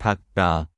박다.